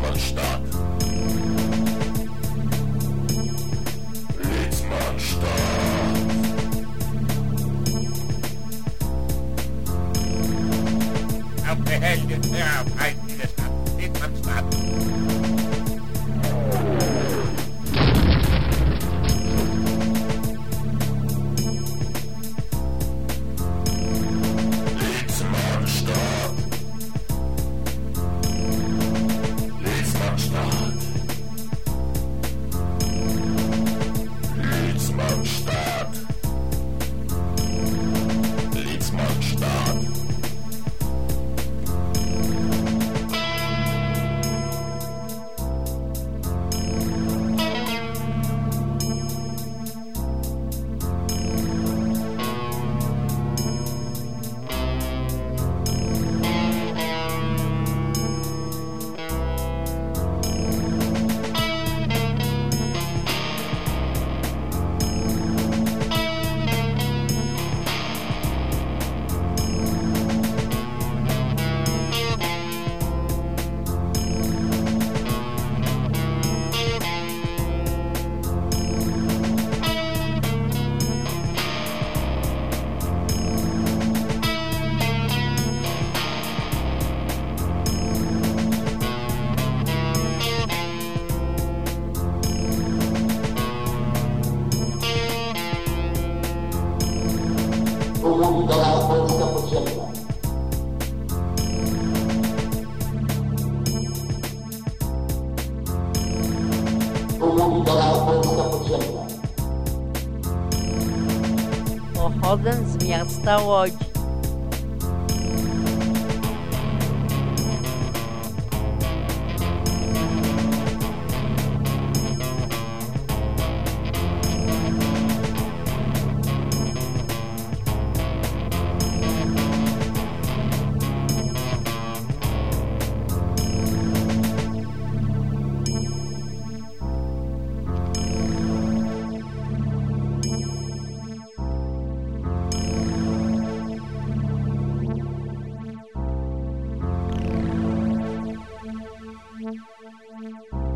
Litzmann stark. Litzmann stark. Auf der Hände, auf mówi do nas Polska podziemna. Tu mówi do nas Polska podziemna. Pochodzę z miasta Łodzi. Música